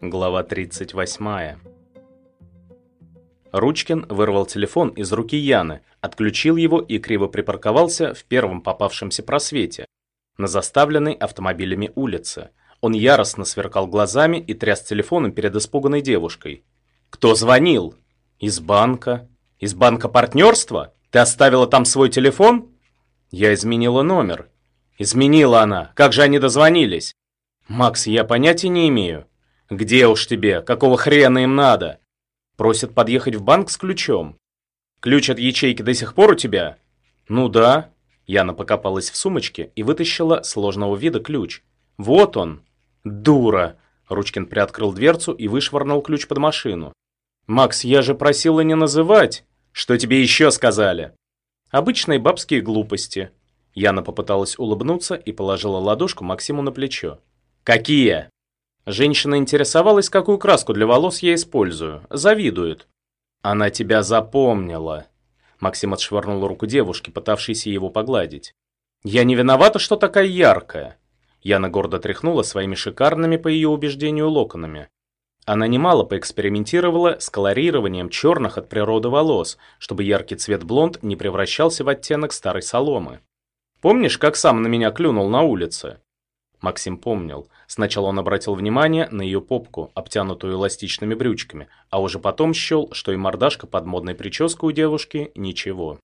Глава 38. Ручкин вырвал телефон из руки Яны, отключил его и криво припарковался в первом попавшемся просвете, на заставленной автомобилями улице. Он яростно сверкал глазами и тряс телефоном перед испуганной девушкой. «Кто звонил?» «Из банка». «Из банка партнерства? Ты оставила там свой телефон?» «Я изменила номер». «Изменила она. Как же они дозвонились?» «Макс, я понятия не имею». «Где уж тебе? Какого хрена им надо?» «Просят подъехать в банк с ключом». «Ключ от ячейки до сих пор у тебя?» «Ну да». Яна покопалась в сумочке и вытащила сложного вида ключ. «Вот он!» «Дура!» Ручкин приоткрыл дверцу и вышвырнул ключ под машину. «Макс, я же просила не называть!» «Что тебе еще сказали?» «Обычные бабские глупости». Яна попыталась улыбнуться и положила ладошку Максиму на плечо. «Какие?» Женщина интересовалась, какую краску для волос я использую. Завидует. «Она тебя запомнила». Максим отшвырнул руку девушки, пытавшейся его погладить. «Я не виновата, что такая яркая». Яна гордо тряхнула своими шикарными, по ее убеждению, локонами. Она немало поэкспериментировала с колорированием черных от природы волос, чтобы яркий цвет блонд не превращался в оттенок старой соломы. «Помнишь, как сам на меня клюнул на улице?» Максим помнил. Сначала он обратил внимание на ее попку, обтянутую эластичными брючками, а уже потом счел, что и мордашка под модной прической у девушки – ничего.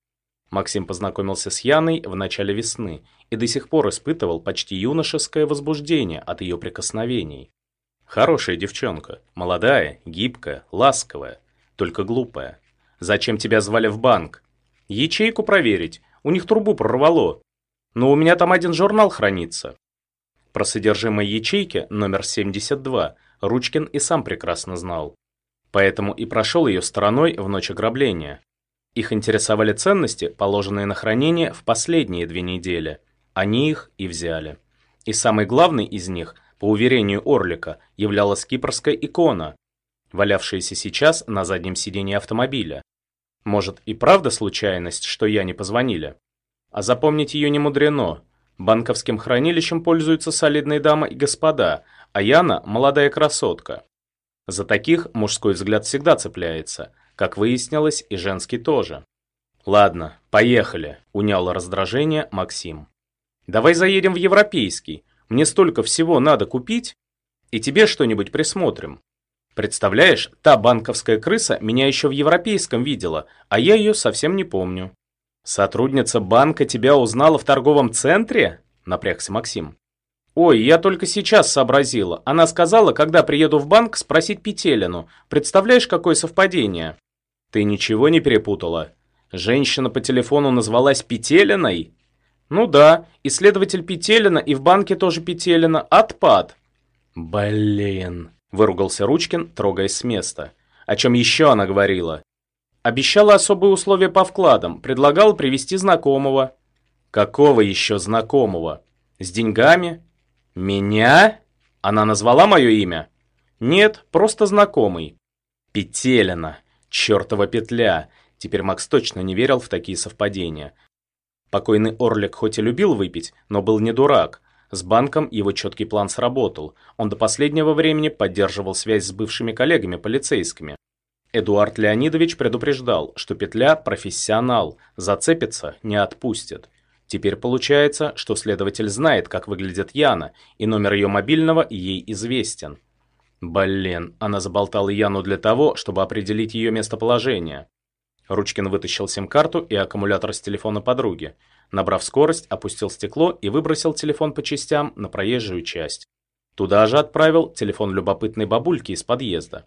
Максим познакомился с Яной в начале весны и до сих пор испытывал почти юношеское возбуждение от ее прикосновений. Хорошая девчонка, молодая, гибкая, ласковая, только глупая. Зачем тебя звали в банк? Ячейку проверить, у них трубу прорвало. Но у меня там один журнал хранится. Про содержимое ячейки номер 72 Ручкин и сам прекрасно знал. Поэтому и прошел ее стороной в ночь ограбления. Их интересовали ценности, положенные на хранение в последние две недели. Они их и взяли. И самый главный из них, по уверению Орлика, являлась кипрская икона, валявшаяся сейчас на заднем сидении автомобиля. Может и правда случайность, что я не позвонили? А запомнить ее не мудрено. Банковским хранилищем пользуются солидные дамы и господа, а Яна – молодая красотка. За таких мужской взгляд всегда цепляется – как выяснилось, и женский тоже. «Ладно, поехали», – унял раздражение Максим. «Давай заедем в Европейский. Мне столько всего надо купить, и тебе что-нибудь присмотрим. Представляешь, та банковская крыса меня еще в Европейском видела, а я ее совсем не помню». «Сотрудница банка тебя узнала в торговом центре?» – напрягся Максим. «Ой, я только сейчас сообразила. Она сказала, когда приеду в банк, спросить Петелину. Представляешь, какое совпадение?» «Ты ничего не перепутала? Женщина по телефону назвалась Петелиной?» «Ну да, исследователь Петелина и в банке тоже Петелина. Отпад!» «Блин!» – выругался Ручкин, трогаясь с места. «О чем еще она говорила?» «Обещала особые условия по вкладам, предлагала привести знакомого». «Какого еще знакомого? С деньгами?» «Меня?» Она назвала мое имя? «Нет, просто знакомый». «Петелина. Чертова петля!» Теперь Макс точно не верил в такие совпадения. Покойный Орлик хоть и любил выпить, но был не дурак. С банком его четкий план сработал. Он до последнего времени поддерживал связь с бывшими коллегами-полицейскими. Эдуард Леонидович предупреждал, что петля – профессионал, зацепится – не отпустит. Теперь получается, что следователь знает, как выглядит Яна, и номер ее мобильного ей известен. Блин, она заболтала Яну для того, чтобы определить ее местоположение. Ручкин вытащил сим-карту и аккумулятор с телефона подруги. Набрав скорость, опустил стекло и выбросил телефон по частям на проезжую часть. Туда же отправил телефон любопытной бабульки из подъезда.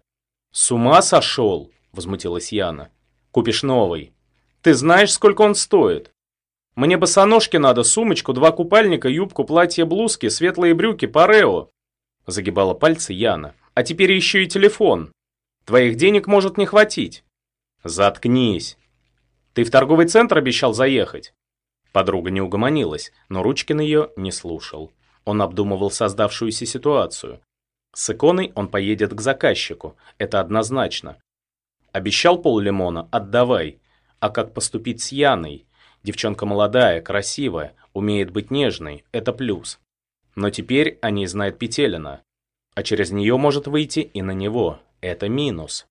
«С ума сошел!» – возмутилась Яна. «Купишь новый. Ты знаешь, сколько он стоит?» Мне босоножки надо, сумочку, два купальника, юбку, платье, блузки, светлые брюки, парео. Загибала пальцы Яна. А теперь еще и телефон. Твоих денег может не хватить. Заткнись. Ты в торговый центр обещал заехать? Подруга не угомонилась, но Ручкин ее не слушал. Он обдумывал создавшуюся ситуацию. С иконой он поедет к заказчику, это однозначно. Обещал пол отдавай. А как поступить с Яной? Девчонка молодая, красивая, умеет быть нежной – это плюс. Но теперь о ней знает Петелина. А через нее может выйти и на него – это минус.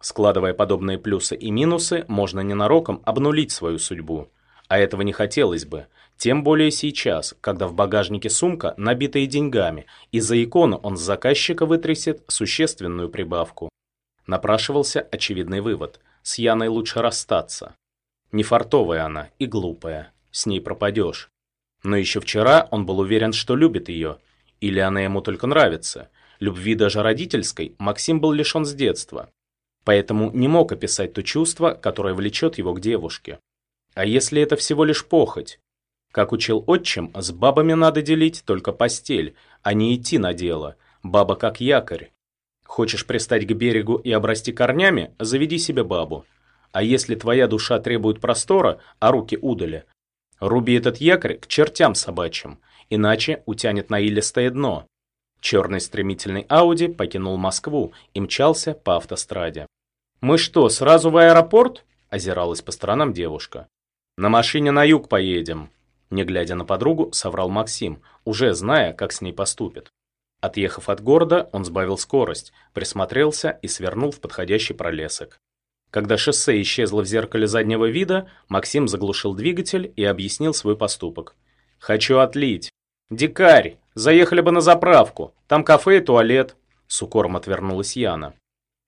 Складывая подобные плюсы и минусы, можно ненароком обнулить свою судьбу. А этого не хотелось бы. Тем более сейчас, когда в багажнике сумка, набитая деньгами, и за икону он с заказчика вытрясет существенную прибавку. Напрашивался очевидный вывод. С Яной лучше расстаться. Не фартовая она и глупая. С ней пропадешь. Но еще вчера он был уверен, что любит ее. Или она ему только нравится. Любви даже родительской Максим был лишен с детства поэтому не мог описать то чувство, которое влечет его к девушке. А если это всего лишь похоть? Как учил отчим, с бабами надо делить только постель, а не идти на дело. Баба как якорь. Хочешь пристать к берегу и обрасти корнями, заведи себе бабу. А если твоя душа требует простора, а руки удали, руби этот якорь к чертям собачьим, иначе утянет на илистое дно. Черный стремительный Ауди покинул Москву и мчался по автостраде. «Мы что, сразу в аэропорт?» – озиралась по сторонам девушка. «На машине на юг поедем», – не глядя на подругу, соврал Максим, уже зная, как с ней поступит. Отъехав от города, он сбавил скорость, присмотрелся и свернул в подходящий пролесок. Когда шоссе исчезло в зеркале заднего вида, Максим заглушил двигатель и объяснил свой поступок. «Хочу отлить». «Дикарь! Заехали бы на заправку. Там кафе и туалет». С укором отвернулась Яна.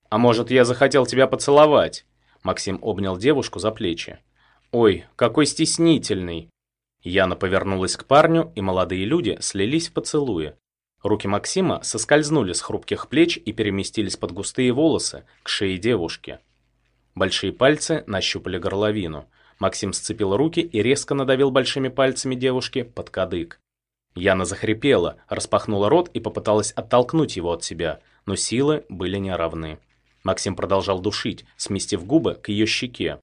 «А может, я захотел тебя поцеловать?» Максим обнял девушку за плечи. «Ой, какой стеснительный!» Яна повернулась к парню, и молодые люди слились в поцелуе. Руки Максима соскользнули с хрупких плеч и переместились под густые волосы к шее девушки. Большие пальцы нащупали горловину. Максим сцепил руки и резко надавил большими пальцами девушки под кадык. Яна захрипела, распахнула рот и попыталась оттолкнуть его от себя, но силы были неравны. Максим продолжал душить, сместив губы к ее щеке.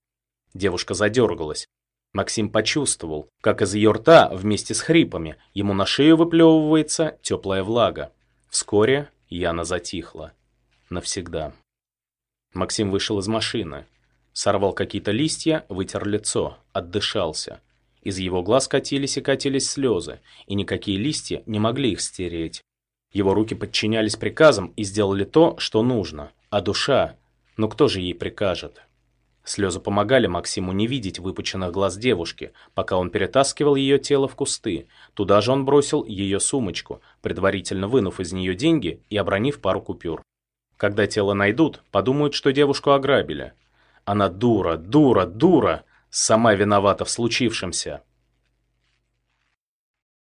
Девушка задергалась. Максим почувствовал, как из ее рта вместе с хрипами ему на шею выплевывается теплая влага. Вскоре Яна затихла. Навсегда. Максим вышел из машины. Сорвал какие-то листья, вытер лицо, отдышался. Из его глаз катились и катились слезы, и никакие листья не могли их стереть. Его руки подчинялись приказам и сделали то, что нужно. А душа? Ну кто же ей прикажет? Слезы помогали Максиму не видеть выпученных глаз девушки, пока он перетаскивал ее тело в кусты. Туда же он бросил ее сумочку, предварительно вынув из нее деньги и обронив пару купюр. Когда тело найдут, подумают, что девушку ограбили. Она дура, дура, дура, сама виновата в случившемся.